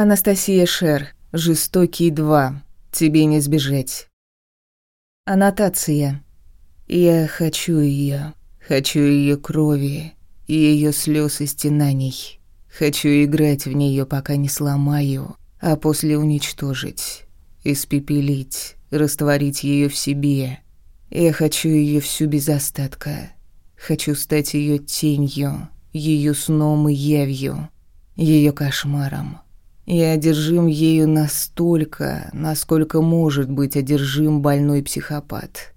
Анастасия Шер, жестокий 2. Тебе не сбежать. Аннотация. Я хочу ее, хочу ее крови, ее слез и стенаний. Хочу играть в нее, пока не сломаю, а после уничтожить, испепелить, растворить ее в себе. Я хочу ее всю без остатка. Хочу стать ее тенью, ее сном и явью, ее кошмаром. Я одержим ею настолько, насколько может быть одержим больной психопат.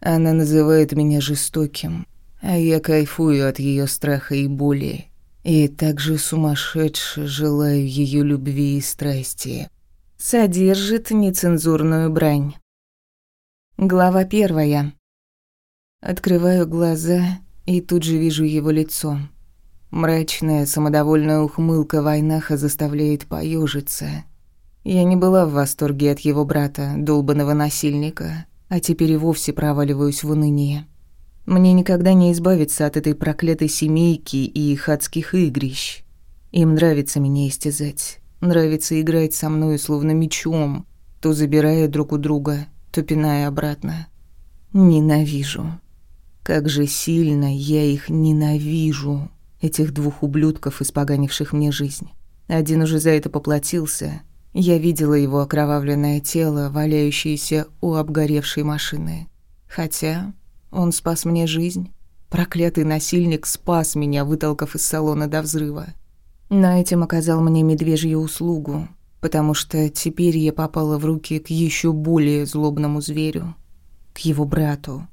Она называет меня жестоким, а я кайфую от ее страха и боли. И также сумасшедше желаю ее любви и страсти. Содержит нецензурную брань. Глава первая. Открываю глаза и тут же вижу его лицо. Мрачная, самодовольная ухмылка Войнаха заставляет поежиться. Я не была в восторге от его брата, долбанного насильника, а теперь и вовсе проваливаюсь в уныние. Мне никогда не избавиться от этой проклятой семейки и их адских игрищ. Им нравится меня истязать. Нравится играть со мной словно мечом, то забирая друг у друга, то пиная обратно. Ненавижу. Как же сильно я их ненавижу этих двух ублюдков, испоганивших мне жизнь. Один уже за это поплатился. Я видела его окровавленное тело, валяющееся у обгоревшей машины. Хотя он спас мне жизнь. Проклятый насильник спас меня, вытолкав из салона до взрыва. Но этим оказал мне медвежью услугу, потому что теперь я попала в руки к еще более злобному зверю, к его брату,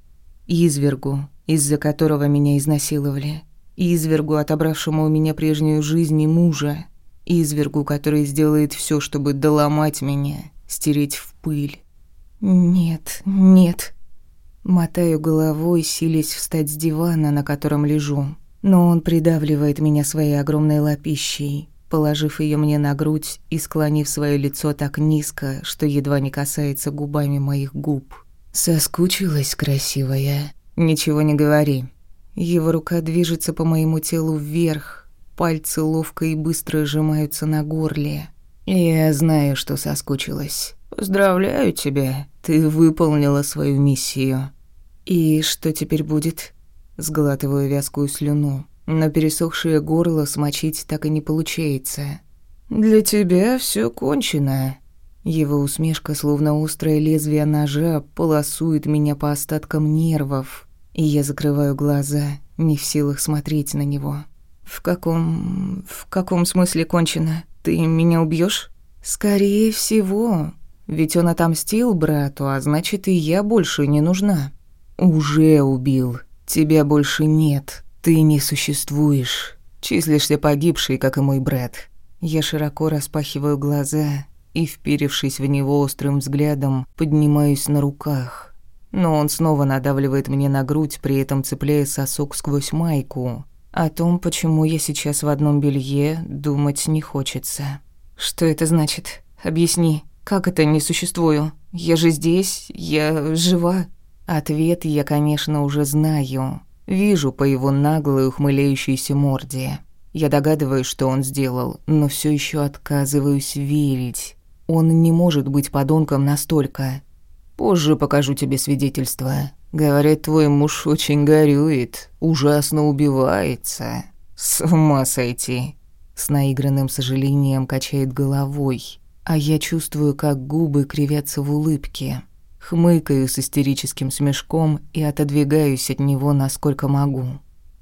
извергу, из-за которого меня изнасиловали извергу, отобравшему у меня прежнюю жизнь и мужа, извергу, который сделает все, чтобы доломать меня, стереть в пыль. Нет, нет. Мотаю головой, силясь встать с дивана, на котором лежу. Но он придавливает меня своей огромной лапищей, положив ее мне на грудь и склонив свое лицо так низко, что едва не касается губами моих губ. «Соскучилась, красивая?» «Ничего не говори», его рука движется по моему телу вверх, пальцы ловко и быстро сжимаются на горле. Я знаю, что соскучилась. Поздравляю тебя, ты выполнила свою миссию. И что теперь будет? Сглатываю вязкую слюну, но пересохшее горло смочить так и не получается. Для тебя все кончено. Его усмешка, словно острое лезвие ножа, полосует меня по остаткам нервов, и я закрываю глаза, не в силах смотреть на него. «В каком... в каком смысле кончено? Ты меня убьешь? «Скорее всего. Ведь он отомстил брату, а значит, и я больше не нужна». «Уже убил. Тебя больше нет. Ты не существуешь. Числишься погибшей, как и мой брат». Я широко распахиваю глаза и, вперевшись в него острым взглядом, поднимаюсь на руках но он снова надавливает мне на грудь, при этом цепляя сосок сквозь майку. О том, почему я сейчас в одном белье, думать не хочется. Что это значит? Объясни. Как это не существую? Я же здесь, я жива. Ответ я, конечно, уже знаю. Вижу по его наглой ухмыляющейся морде. Я догадываюсь, что он сделал, но все еще отказываюсь верить. Он не может быть подонком настолько. Позже покажу тебе свидетельство. Говорят, твой муж очень горюет, ужасно убивается. С ума сойти. С наигранным сожалением качает головой, а я чувствую, как губы кривятся в улыбке. Хмыкаю с истерическим смешком и отодвигаюсь от него насколько могу.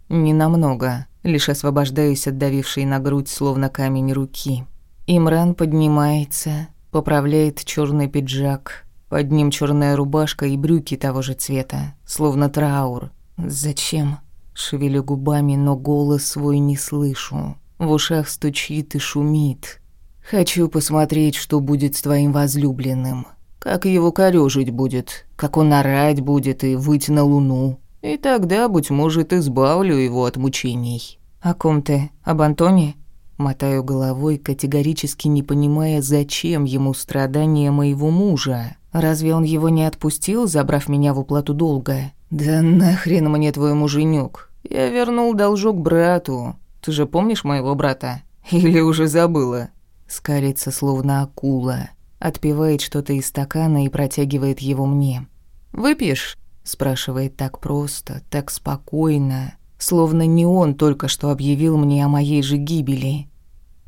Ненамного, лишь освобождаюсь от давившей на грудь словно камень руки. Имран поднимается, поправляет черный пиджак, под ним черная рубашка и брюки того же цвета, словно траур. Зачем? Шевелю губами, но голос свой не слышу. В ушах стучит и шумит. Хочу посмотреть, что будет с твоим возлюбленным. Как его корёжить будет, как он орать будет и выйти на луну. И тогда, быть может, избавлю его от мучений. О ком ты? Об Антоне? Мотаю головой, категорически не понимая, зачем ему страдания моего мужа. Разве он его не отпустил, забрав меня в уплату долга? Да нахрен мне твой муженек? Я вернул должок брату. Ты же помнишь моего брата? Или уже забыла? скалится словно акула, отпивает что-то из стакана и протягивает его мне. «Выпьешь?» – спрашивает так просто, так спокойно, словно не он только что объявил мне о моей же гибели.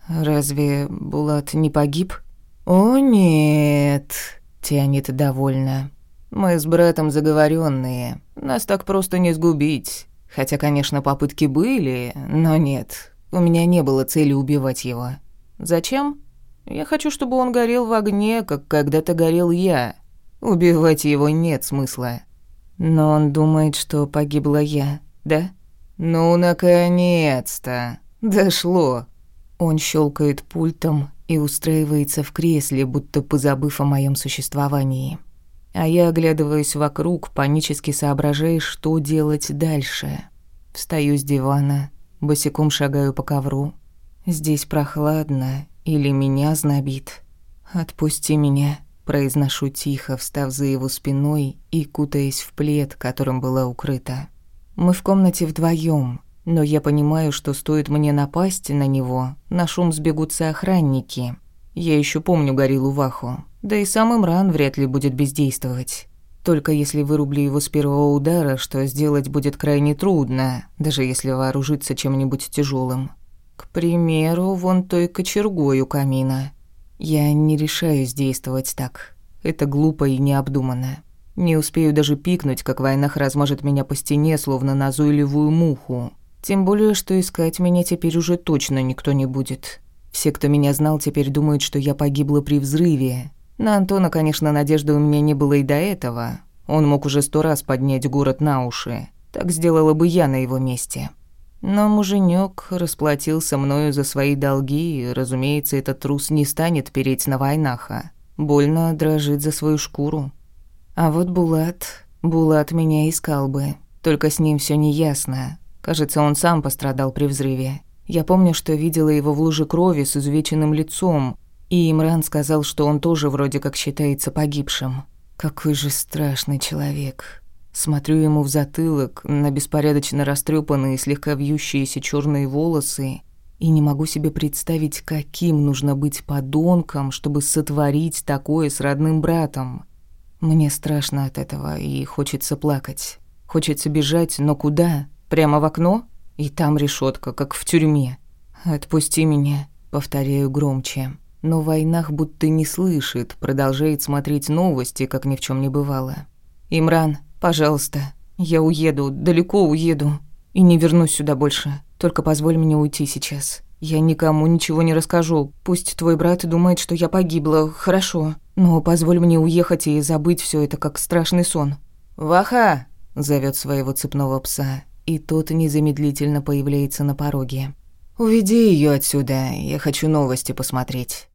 «Разве Булат не погиб?» «О, нет», – тянет довольно. «Мы с братом заговоренные, нас так просто не сгубить. Хотя, конечно, попытки были, но нет, у меня не было цели убивать его. Зачем? Я хочу, чтобы он горел в огне, как когда-то горел я. Убивать его нет смысла. Но он думает, что погибла я, да? Ну, наконец-то. Дошло. Он щелкает пультом и устраивается в кресле, будто позабыв о моем существовании. А я оглядываюсь вокруг, панически соображая, что делать дальше. Встаю с дивана, босиком шагаю по ковру. Здесь прохладно или меня знобит. «Отпусти меня», – произношу тихо, встав за его спиной и кутаясь в плед, которым была укрыта. Мы в комнате вдвоем, но я понимаю, что стоит мне напасть на него, на шум сбегутся охранники. Я еще помню Гориллу Ваху, да и сам Имран вряд ли будет бездействовать. Только если вырублю его с первого удара, что сделать будет крайне трудно, даже если вооружиться чем-нибудь тяжелым. К примеру, вон той кочергой у камина. Я не решаюсь действовать так. Это глупо и необдуманно. Не успею даже пикнуть, как войнах размажет меня по стене, словно назойливую муху. Тем более, что искать меня теперь уже точно никто не будет. Все, кто меня знал, теперь думают, что я погибла при взрыве, на Антона, конечно, надежды у меня не было и до этого. Он мог уже сто раз поднять город на уши. Так сделала бы я на его месте. Но муженек расплатился мною за свои долги, и, разумеется, этот трус не станет переть на войнаха. Больно дрожит за свою шкуру. А вот Булат... Булат меня искал бы. Только с ним все неясно. Кажется, он сам пострадал при взрыве. Я помню, что видела его в луже крови с изувеченным лицом, и Имран сказал, что он тоже вроде как считается погибшим. Какой же страшный человек. Смотрю ему в затылок, на беспорядочно растрепанные, слегка вьющиеся черные волосы, и не могу себе представить, каким нужно быть подонком, чтобы сотворить такое с родным братом. Мне страшно от этого, и хочется плакать. Хочется бежать, но куда? Прямо в окно? И там решетка, как в тюрьме. «Отпусти меня», — повторяю громче. Но войнах будто не слышит, продолжает смотреть новости, как ни в чем не бывало. «Имран, пожалуйста, я уеду, далеко уеду, и не вернусь сюда больше. Только позволь мне уйти сейчас. Я никому ничего не расскажу. Пусть твой брат думает, что я погибла, хорошо. Но позволь мне уехать и забыть все это, как страшный сон». «Ваха!» – зовет своего цепного пса, и тот незамедлительно появляется на пороге. «Уведи ее отсюда, я хочу новости посмотреть».